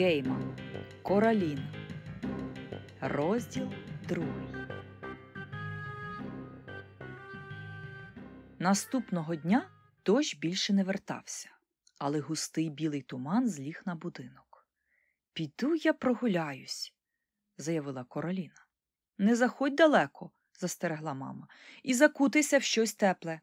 Гейман Кораліна. Розділ другий. Наступного дня дощ більше не вертався, але густий білий туман зліг на будинок. Піду я прогуляюсь, заявила Короліна. Не заходь далеко, застерегла мама, і закутися в щось тепле.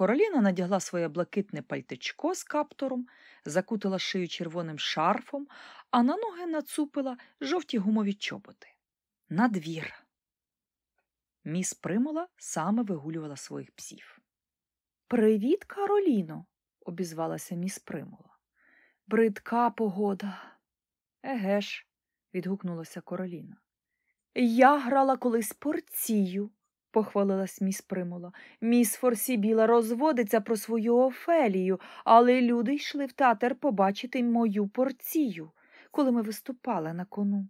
Короліна надягла своє блакитне пальтичко з каптуром, закутила шию червоним шарфом, а на ноги нацупила жовті гумові чоботи. На двір. Міс Примула саме вигулювала своїх псів. Привіт, Кароліно, обізвалася міс Примула. Бридка погода. Еге ж, відгукнулася Короліна. Я грала колись порцію, похвалилась міс Примула. Міс Форсібіла розводиться про свою Офелію, але люди йшли в театр побачити мою порцію, коли ми виступали на кону.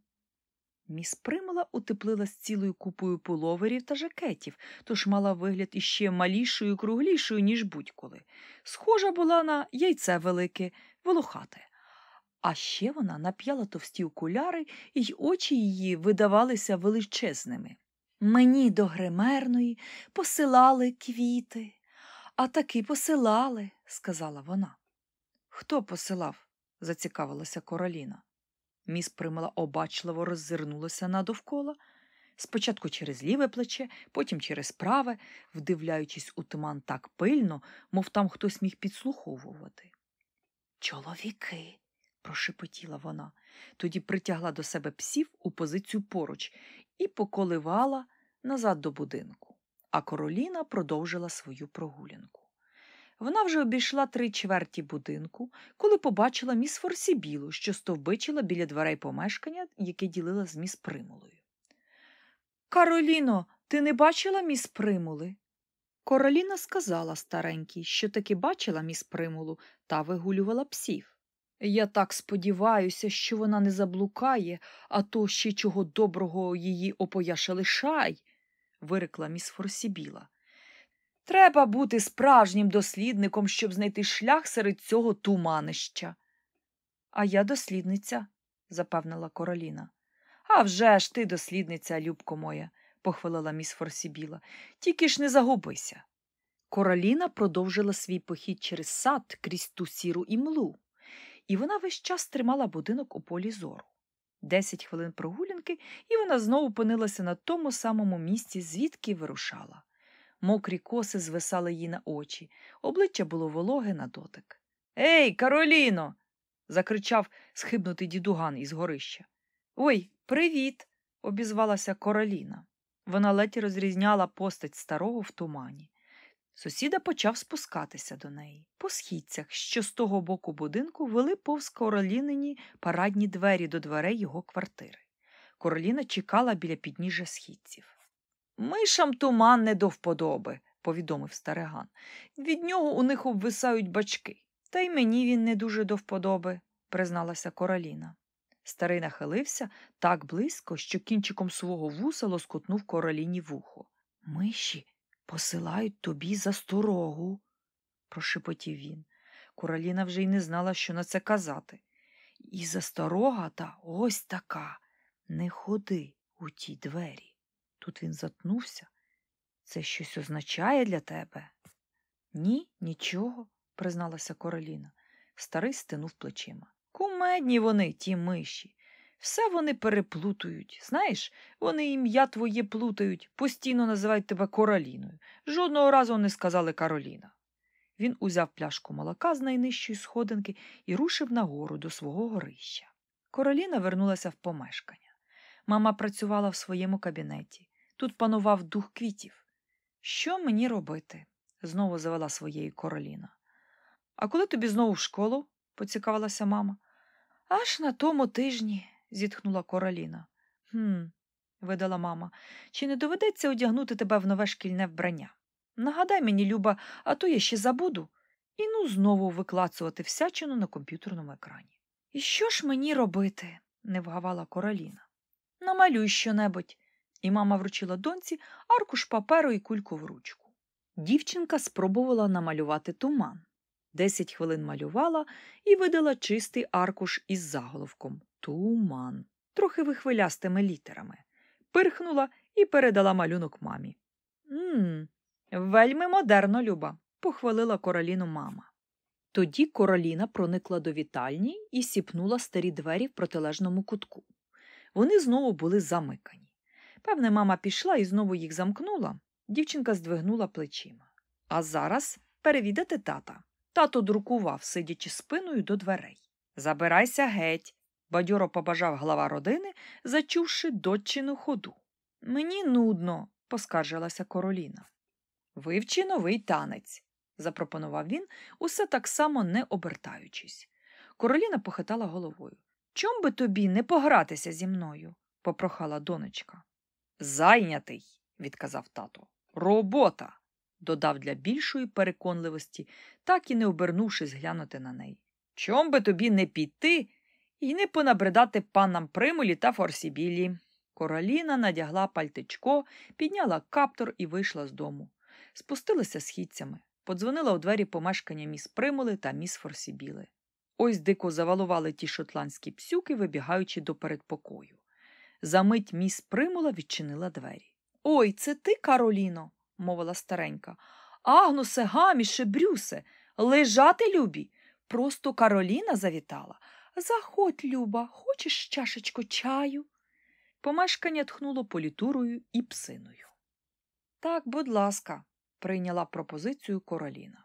Міс Примула утеплилась цілою купою пуловерів та жакетів, тож мала вигляд іще малішою круглішою, ніж будь-коли. Схожа була на яйце велике, волохате. А ще вона нап'яла товсті окуляри, і очі її видавалися величезними. Мені до гримерної посилали квіти, а таки посилали, сказала вона. Хто посилав? зацікавилася Короліна. Міс Примала обачливо роззирнулася надовкола, спочатку через ліве плече, потім через праве, вдивляючись у туман так пильно, мов там хтось міг підслуховувати. Чоловіки, прошепотіла вона, тоді притягла до себе псів у позицію поруч і поколивала назад до будинку, а короліна продовжила свою прогулянку. Вона вже обійшла три чверті будинку, коли побачила міс Форсібілу, що стовбичила біля дверей помешкання, яке ділила з міс Примулою. Кароліно, ти не бачила міс Примули? Короліна сказала старенькій, що таки бачила міс Примулу та вигулювала псів. Я так сподіваюся, що вона не заблукає, а то ще чого доброго її опояше лишай, вирекла міс Форсібіла. Треба бути справжнім дослідником, щоб знайти шлях серед цього туманища. А я дослідниця, запевнила Короліна. «А вже ж ти дослідниця, любко моя, похвалила міс Форсібіла. Тільки ж не загубися. Короліна продовжила свій похід через сад крізь ту сіру імлу, і вона весь час тримала будинок у полі зору. Десять хвилин прогулянки, і вона знову опинилася на тому самому місці, звідки вирушала. Мокрі коси звисали їй на очі, обличчя було вологе на дотик. Ей, Кароліно. закричав схибнутий дідуган із горища. Ой, привіт, обізвалася Короліна. Вона ледь розрізняла постать старого в тумані. Сусіда почав спускатися до неї. По східцях, що з того боку будинку вели повз королінині парадні двері до дверей його квартири. Короліна чекала біля підніжжя східців. Мишам туман не до вподоби, повідомив стариган. Від нього у них обвисають бачки. Та й мені він не дуже до вподоби, призналася Короліна. Старий нахилився так близько, що кінчиком свого вуса лоскотнув короліні вухо. Миші посилають тобі засторогу, прошепотів він. Короліна вже й не знала, що на це казати. І засторога та ось така. Не ходи у ті двері. Тут він затнувся. Це щось означає для тебе? Ні, нічого, призналася Короліна. Старий стинув плечима. Кумедні вони, ті миші. Все вони переплутують. Знаєш, вони ім'я твоє плутають, постійно називають тебе Короліною. Жодного разу не сказали Кароліна. Він узяв пляшку молока з найнижчої сходинки і рушив нагору до свого горища. Короліна вернулася в помешкання. Мама працювала в своєму кабінеті. Тут панував дух квітів. Що мені робити? знову завела своєї Короліна. А коли тобі знову в школу? поцікавилася мама. Аж на тому тижні, зітхнула Короліна. «Хм», – видала мама, чи не доведеться одягнути тебе в нове шкільне вбрання? Нагадай мені, Люба, а то я ще забуду. І ну знову виклацувати всячину на комп'ютерному екрані. І що ж мені робити? не вгавала Короліна. Намалюй щонебудь. І мама вручила доньці аркуш паперу і кульку в ручку. Дівчинка спробувала намалювати туман. Десять хвилин малювала і видала чистий аркуш із заголовком Туман, трохи вихвилястими літерами. Пирхнула і передала малюнок мамі. Мм, вельми модерно, Люба, похвалила короліну мама. Тоді короліна проникла до вітальні і сіпнула старі двері в протилежному кутку. Вони знову були замикані. Певне, мама пішла і знову їх замкнула. Дівчинка здвигнула плечима. А зараз перевідати тата. Тато друкував, сидячи спиною до дверей. Забирайся геть, бадьоро побажав глава родини, зачувши дочину ходу. Мені нудно, поскаржилася Короліна. Вивчи новий танець, запропонував він, усе так само не обертаючись. Короліна похитала головою. Чом би тобі не погратися зі мною? попрохала донечка. Зайнятий, відказав тато. Робота, додав для більшої переконливості, так і не обернувшись глянути на неї. Чом би тобі не піти і не понабридати панам примулі та форсібілі? Короліна надягла пальтичко, підняла каптор і вийшла з дому. Спустилася східцями, подзвонила у двері помешкання міс Примули та міс Форсібіли. Ось дико завалували ті шотландські псюки, вибігаючи до передпокою. Замить міс Примула відчинила двері. Ой, це ти, Кароліно, мовила старенька. Агнусе, гаміше, брюсе, лежати, любі. Просто Кароліна завітала. Заходь, Люба, хочеш чашечку чаю? Помешкання тхнуло політурою і псиною. Так, будь ласка, прийняла пропозицію Короліна.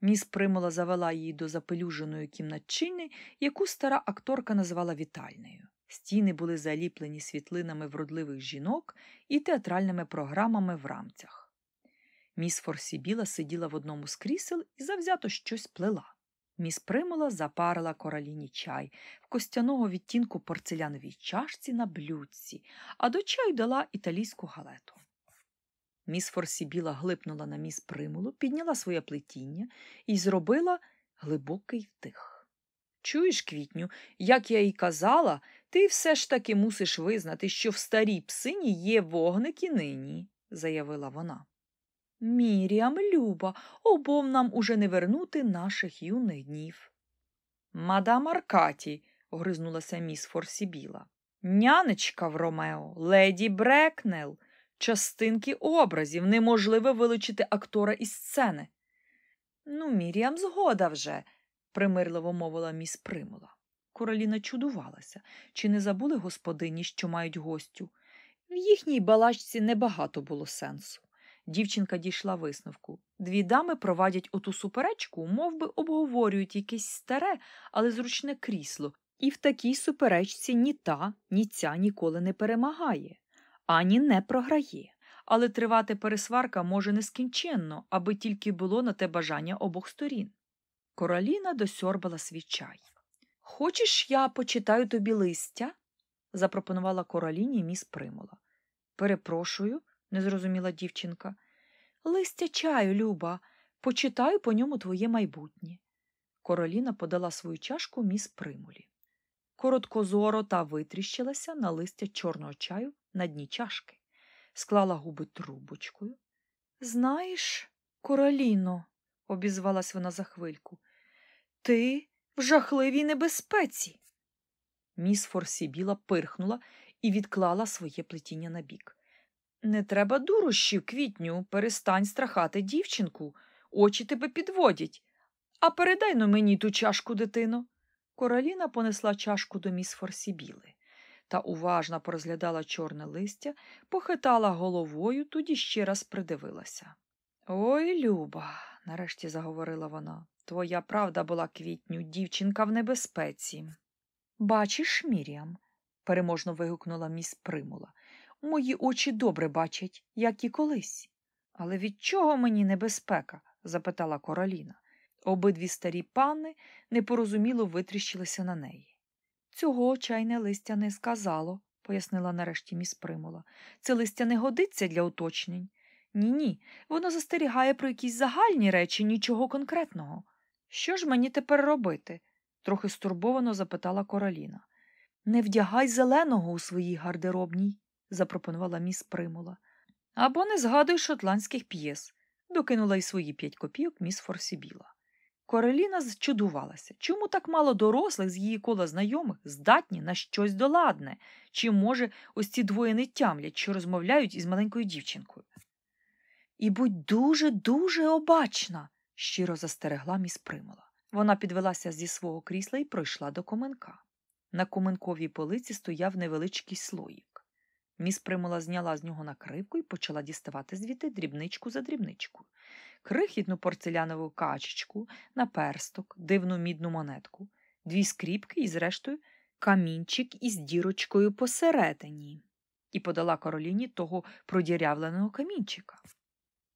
Міс Примула завела її до запелюженої кімнатчини, яку стара акторка називала вітальнею. Стіни були заліплені світлинами вродливих жінок і театральними програмами в рамцях. Міс Форсібіла сиділа в одному з крісел і завзято щось плела. Міс Примула запарила короліні чай в костяного відтінку порцеляновій чашці на блюдці, а до чаю дала італійську галету. Міс Форсібіла глипнула на міс Примулу, підняла своє плетіння і зробила глибокий вдих. Чуєш, квітню, як я й казала, ти все ж таки мусиш визнати, що в старій псині є вогник і нині, заявила вона. Міріам, Люба, обом нам уже не вернути наших юних днів. Мадам Аркаті, огризнулася міс Форсібіла. Нянечка в Ромео, леді Брекнел, частинки образів, неможливо вилучити актора із сцени. Ну, Міріам, згода вже, примирливо мовила міс Примула. Короліна чудувалася, чи не забули господині, що мають гостю. В їхній балачці небагато було сенсу. Дівчинка дійшла висновку. Дві дами провадять оту суперечку, мов би обговорюють якесь старе, але зручне крісло, і в такій суперечці ні та, ні ця ніколи не перемагає, ані не програє. Але тривати пересварка може нескінченно, аби тільки було на те бажання обох сторін. Короліна досьорбала свій чай. Хочеш, я почитаю тобі листя? запропонувала короліні міс Примула. Перепрошую, не зрозуміла дівчинка. Листя чаю, Люба, почитаю по ньому твоє майбутнє. Короліна подала свою чашку міс Примулі. Короткозоро та витріщилася на листя чорного чаю на дні чашки, склала губи трубочкою. Знаєш, Короліно, обізвалась вона за хвильку, ти в жахливій небезпеці. Міс Форсібіла пирхнула і відклала своє плетіння на бік. Не треба дурощів, квітню, перестань страхати дівчинку, очі тебе підводять. А передай но мені ту чашку, дитино. Короліна понесла чашку до міс Форсібіли та уважно порозглядала чорне листя, похитала головою, тоді ще раз придивилася. Ой, Люба, нарешті заговорила вона, твоя правда була квітню, дівчинка в небезпеці. Бачиш, Міріам, переможно вигукнула міс Примула. Мої очі добре бачать, як і колись. Але від чого мені небезпека? запитала Короліна. Обидві старі пани непорозуміло витріщилися на неї. Цього чайне листя не сказало, пояснила нарешті міс Примула. Це листя не годиться для уточнень. Ні, ні, воно застерігає про якісь загальні речі, нічого конкретного. Що ж мені тепер робити? трохи стурбовано запитала Короліна. Не вдягай зеленого у своїй гардеробній, запропонувала міс Примула. Або не згадуй шотландських п'єс, докинула й свої п'ять копійок міс Форсібіла. Короліна зчудувалася, чому так мало дорослих з її кола знайомих здатні на щось доладне, чи, може, ось ці двоє не тямлять, що розмовляють із маленькою дівчинкою. І будь дуже, дуже обачна, щиро застерегла міс Примула. Вона підвелася зі свого крісла і пройшла до коменка. На коменковій полиці стояв невеличкий слоїк. Міс Примула зняла з нього накривку і почала діставати звідти дрібничку за дрібничкою. Крихітну порцелянову качечку, наперсток, дивну мідну монетку, дві скріпки і, зрештою, камінчик із дірочкою посередині, і подала короліні того продірявленого камінчика.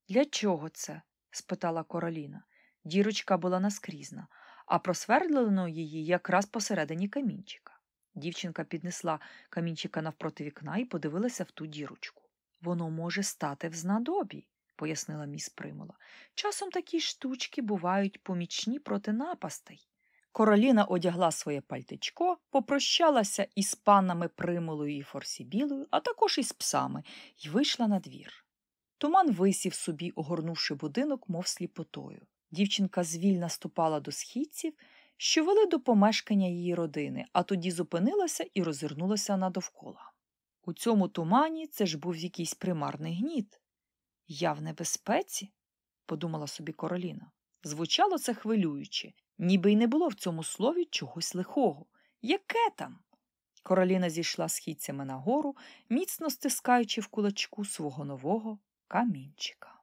Для чого це? спитала короліна. Дірочка була наскрізна, а просвердлено її якраз посередині камінчика. Дівчинка піднесла камінчика навпроти вікна і подивилася в ту дірочку. Воно може стати в знадобі, пояснила міс Примула. Часом такі штучки бувають помічні проти напастей. Короліна одягла своє пальтичко, попрощалася із панами Примулою і Форсібілою, а також із псами, і вийшла на двір. Туман висів собі, огорнувши будинок, мов сліпотою. Дівчинка звільна ступала до східців, що вели до помешкання її родини, а тоді зупинилася і розвернулася надовкола. У цьому тумані це ж був якийсь примарний гніт. Я в небезпеці, подумала собі Короліна. Звучало це хвилююче, ніби й не було в цьому слові чогось лихого. Яке там? Короліна зійшла східцями нагору, міцно стискаючи в кулачку свого нового камінчика.